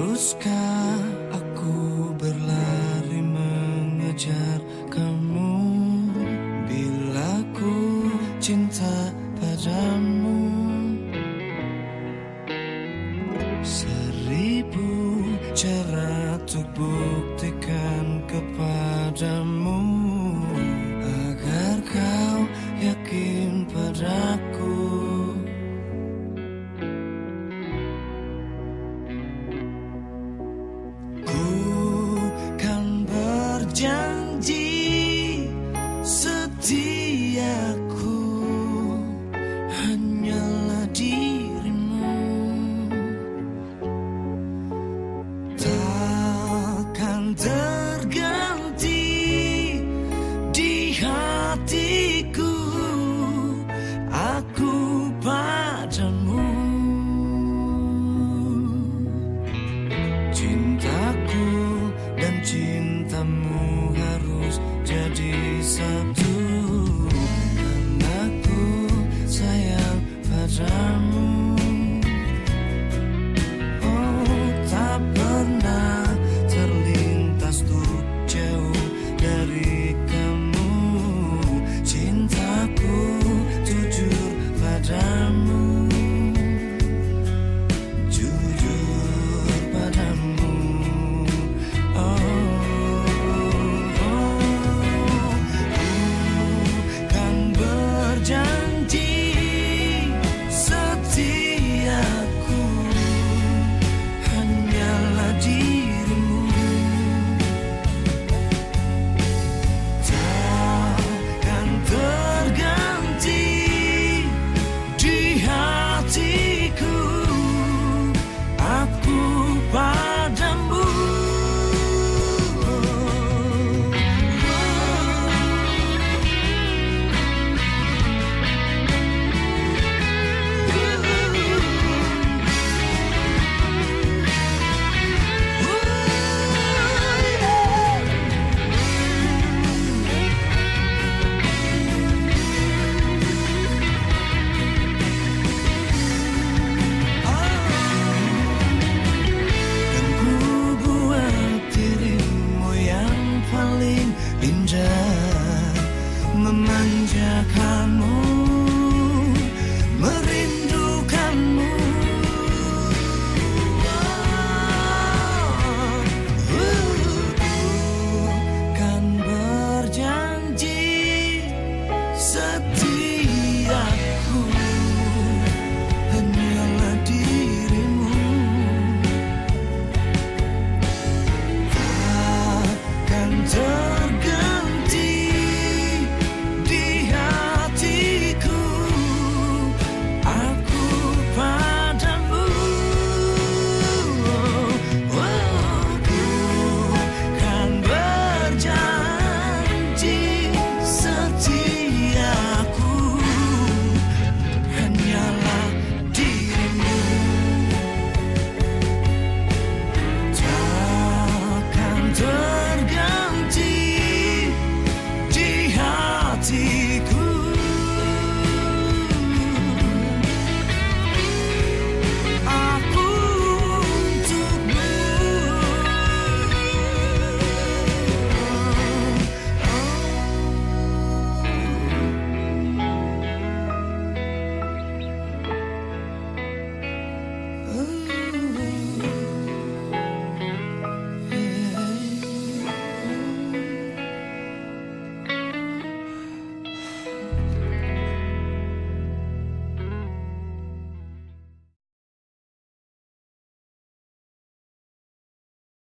Haruskah aku berlari mengejar kamu? Bila ku cinta padamu Seribu cara untuk buktikan kepadamu. down. Trẻ.